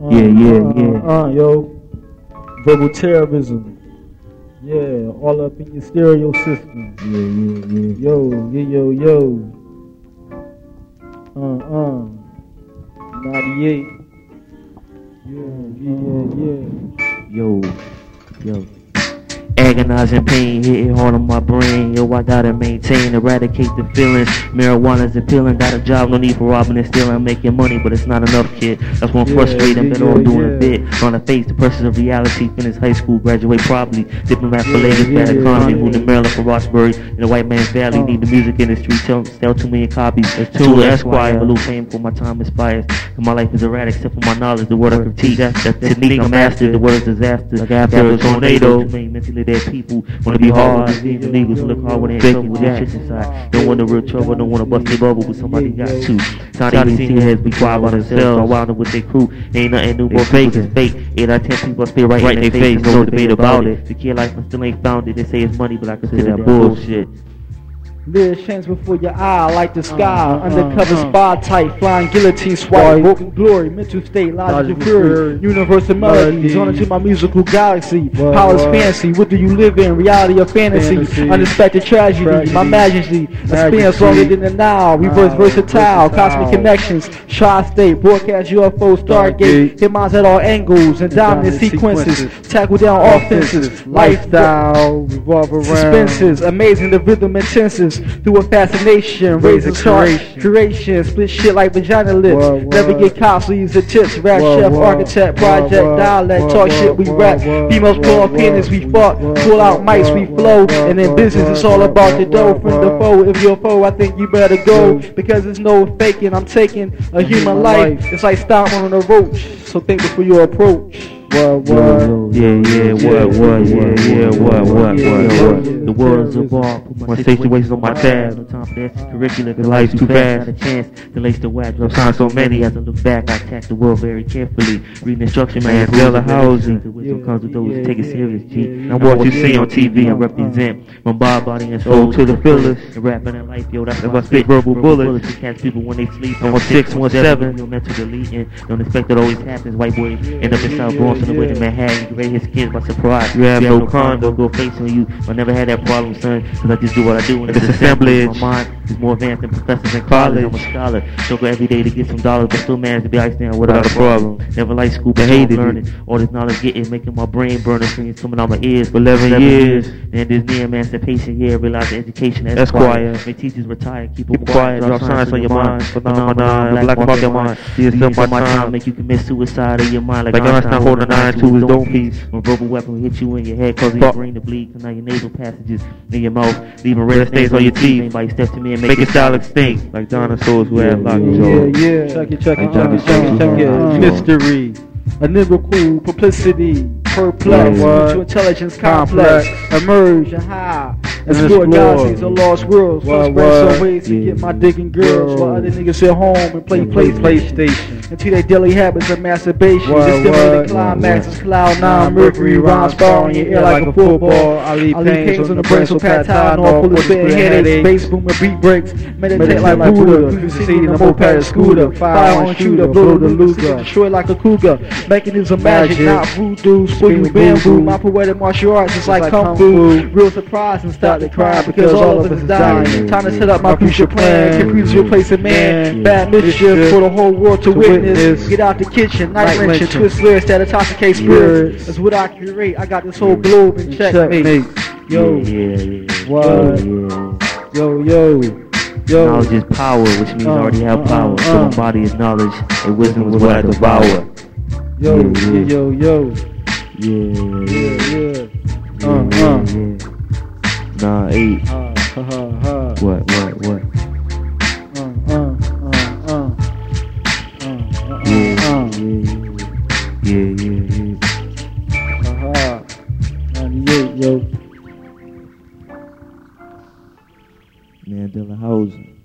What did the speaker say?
Uh, Yeah, yeah, uh, yeah. Uh, uh, yo. Verbal terrorism. Yeah, all up in your stereo system. Yeah, yeah, yeah. Yo, yo, yo, yo. Uh, uh. 98. Yeah, yeah, yeah. Yo, yo. Agonizing pain hitting hard on my brain. Yo, I gotta maintain, eradicate the feelings. Marijuana's appealing, got a job, no need for robbing and stealing. I'm making money, but it's not enough, kid. That's why I'm Yeah, frustrated. I'm yeah, off yeah, doing a bit. On the face, the pressures of reality. Finish high school, graduate probably. Diplomat for Yeah, Lagos, yeah, bad economy. Moved to Maryland for Roxbury. In the white man's valley, Uh. need the music industry. Tell, sell two million copies. Two Esquire. A little fame for my time expires. And my life is erratic, except for my knowledge. The word I critique, that technique I mastered. The word is disaster. Like after a tornado, too many people wanna be hard. These niggas look hard when they in trouble with their shit inside. Don't want the real trouble, don't wanna bust their bubble, but somebody got to. To see heads be quiet about themselves. I wound up with their crew. Ain't nothing new but fake is fake. Eight out of ten people spit right, in their face. No debate about it. The kid life I still ain't found it. They say it's money, but I consider that bullshit. Live chance before your eye, like the sky. Uh-huh, Uh, Undercover uh-huh. spy type, flying guillotine swipe, broken glory, mental state, logical Logical fury, universal melodies, on into my musical galaxy. What, Powers what? fancy, what do you live in? Reality or fantasy? Fantasy. Unexpected tragedy, Tragedy. my majesty. Experience longer than the now. Reverse versatile, cosmic connections, tri-state, broadcast UFO, Stargate. Hit mines at all angles and dominant sequences. sequences. Tackle down offenses, lifestyle, revolve suspenses, amazing the rhythm and tenses through a fascination, raising chart, creation. creation, split shit like vagina lips, Whoa, never get cops, we use the tips, rap Whoa, chef, architect, project, dialect, talk shit, we rap, females Whoa, pull whoa. up penis, we fuck, pull out mics, we flow, and in business, it's all about the dough, from the foe, if you're a foe, I think you better go, because there's no faking, I'm taking a human life. it's like stomping on a roach, so think before you approach. Yeah, yeah, what, what, yeah, yeah, what, what, what, what? The world's a ball. My situations on my tab. No time for that curriculum, cause life's too fast. Not a chance to lace the wax. I've signed so many. As I look back, I attack the world very carefully. Reading instruction manuals, building housing. The wisdom comes with those who take it serious, G. And what you see on TV, I uh, represent from body, body, and soul to the fillers. And rapping in life, yo, that's why I spit verbal bullets. To catch people when they sleep. On six, one seven. You're meant deleting. Don't expect it always happens. White boy end up in South Bronx on the way to Manhattan. You his kids by surprise. You have no condo, go facing you. I never had that problem, son. Cause I just do what I do. And it's assemblage. My mind is more advanced than professors in college. I'm a scholar. Struggle every day to get some dollars, but still manage to be iced down without a problem. Never like school, but hated learning. All this knowledge getting, making my brain burning, screams coming out my ears for 11 years. And this near emancipation year, realize the education Esquire. May teachers retire, keep them quiet, drop signs on your mind. Phenomenon, black market mind. See yourself by my time, make you commit suicide in your mind. Like, Like Einstein Einstein holding a holding a nine to his dome piece. When verbal weapon hit you in your head, causing your brain to bleed. Cause now your nasal passages in your mouth, leaving red stains on your teeth. Anybody step to me and make, Make it it style extinct, like dinosaurs who had locked Yeah, jaws. yeah. Check it, check it, check Uh-uh, it, check it, check it. uh-uh. Mystery. A lyrical publicity, perplex, Yeah. mutual intelligence complex, emerge and high, explore explore. galaxies and lost worlds, What, express what? some ways to Yeah. get my digging girls, while other niggas sit home and play PlayStation. PlayStation. Into their daily habits of masturbation, this stimulating what? climax is cloud nine, mercury rhymes spar in your ear like a football. I leave leave pains on the brain, so pat Tylenol full of spitting headaches, bass boom beat breaks, meditate like Buddha, Buddha, the city in a city moped scooter, fire on shooter, blow the Luger, destroy like a cougar, mechanism magic, Magic. not voodoo, spoil you bamboo, my poetic martial arts is like kung fu, real surprise and start to cry because all of us is dying, time to set up my future plan, computers replacing man, bad mischief for the whole world to to witness, witness. get out the kitchen, night wrenching, wrenching. twist lyrics that intoxicate spirits, Spirits. that's what I curate, I got this whole globe in checkmate, Checkmate. yo, Yeah. What? Yo, yo, yo. Knowledge is power, which means I already have Uh, power. uh, So uh. my body is knowledge, and wisdom is what I devour. Yo, Yeah, yo, yeah. yo, yo, Yeah, yeah, yeah, Uh, uh. Nah, eight. Ha, ha, ha, ha. What, what, what? 98. Mandela Housing.